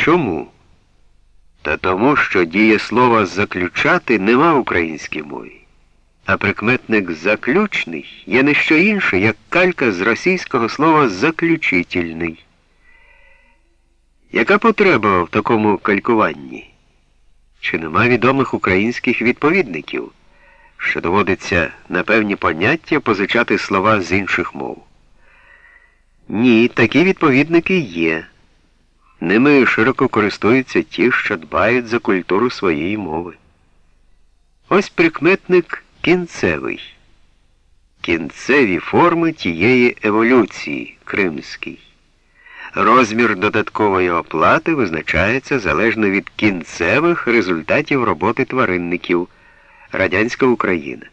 Чому? Та тому, що дієслова заключати нема в українській мові. А прикметник заключний є не що інше, як калька з російського слова заключительний. Яка потреба в такому калькуванні? Чи нема відомих українських відповідників, що доводиться на певні поняття позичати слова з інших мов? Ні, такі відповідники є. Ними широко користуються ті, що дбають за культуру своєї мови. Ось прикметник кінцевий. Кінцеві форми тієї еволюції кримський. Розмір додаткової оплати визначається залежно від кінцевих результатів роботи тваринників Радянська Україна.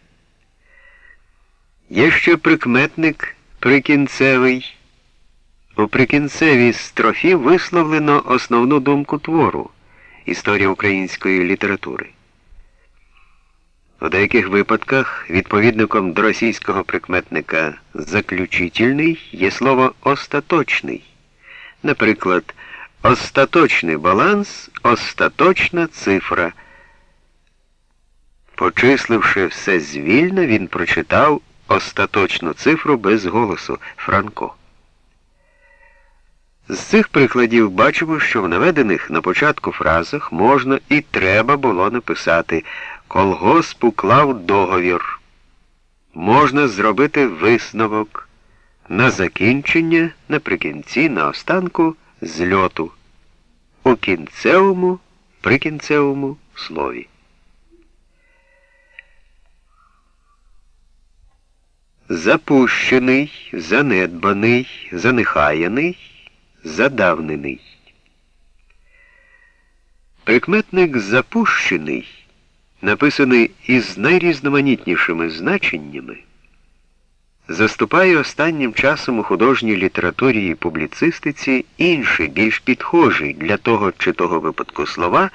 Є ще прикметник прикінцевий. У прикінцевій строфі висловлено основну думку твору історія української літератури. У деяких випадках відповідником до російського прикметника заключительний є слово остаточний. Наприклад, остаточний баланс, остаточна цифра. Почисливши все звільно, він прочитав остаточну цифру без голосу Франко. З цих прикладів бачимо, що в наведених на початку фразах можна і треба було написати колгосп уклав договір. Можна зробити висновок на закінчення, наприкінці, на останку зльоту у кінцевому, прикінцевому слові. Запущений, занедбаний, занехаяний задавнений. Прикметник запущений, написаний із найрізноманітнішими значеннями, заступає останнім часом у художній літературі і публіцистиці інший, більш підхожий для того чи того випадку слова,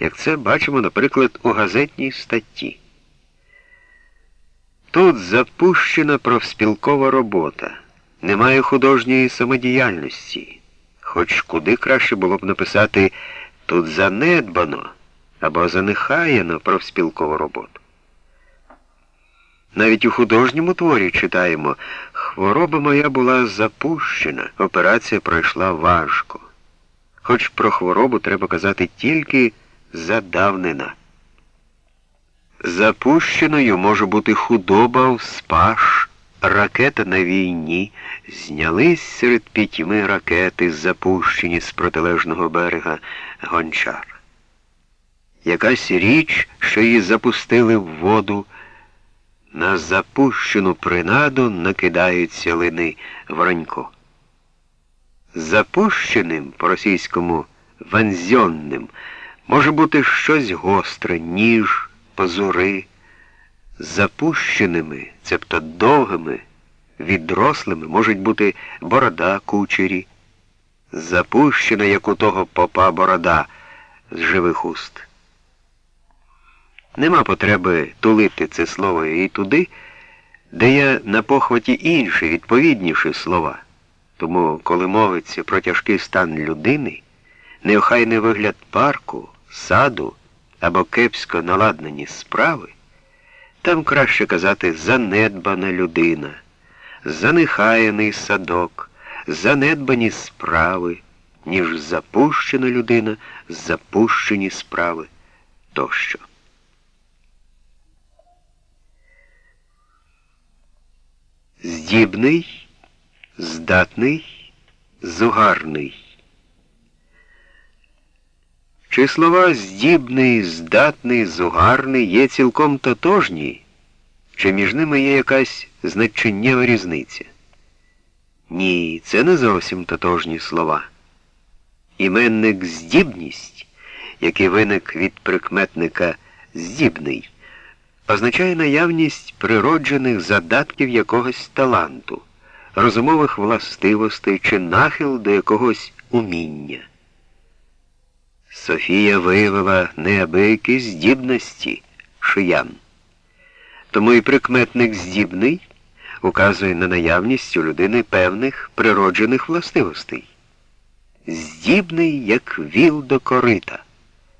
як це бачимо, наприклад, у газетній статті. Тут запущена профспілкова робота немає художньої самодіяльності, хоч куди краще було б написати тут занедбано або занехаяно профспілкову роботу. Навіть у художньому творі читаємо, хвороба моя була запущена, операція пройшла важко. Хоч про хворобу треба казати тільки задавнена. Запущеною може бути худоба в спаш ракета на війні, знялись серед пітьми ракети, запущені з протилежного берега гончар. Якась річ, що її запустили в воду, на запущену принаду накидаються лини Воронько. Запущеним по російському ванзьонним може бути щось гостре, ніж, позури запущеними, цебто довгими, відрослими можуть бути борода кучері, запущена, як у того попа борода з живих уст. Нема потреби тулити це слово і туди, де є на похваті інші, відповідніші слова. Тому, коли мовиться про тяжкий стан людини, неохайний вигляд парку, саду або кепсько наладнені справи, там краще казати занедбана людина, занехаяний садок, занедбані справи, ніж запущена людина, запущені справи тощо. Здібний, здатний, зугарний. Чи слова здібний, здатний, зугарний є цілком тотожні, чи між ними є якась значеннєва різниця? Ні, це не зовсім тотожні слова. Іменник здібність, який виник від прикметника здібний, означає наявність природжених задатків якогось таланту, розумових властивостей чи нахил до якогось уміння. Софія виявила неабиякі здібності шиян. Тому і прикметник здібний указує на наявність у людини певних природжених властивостей. здібний, як віл до корита.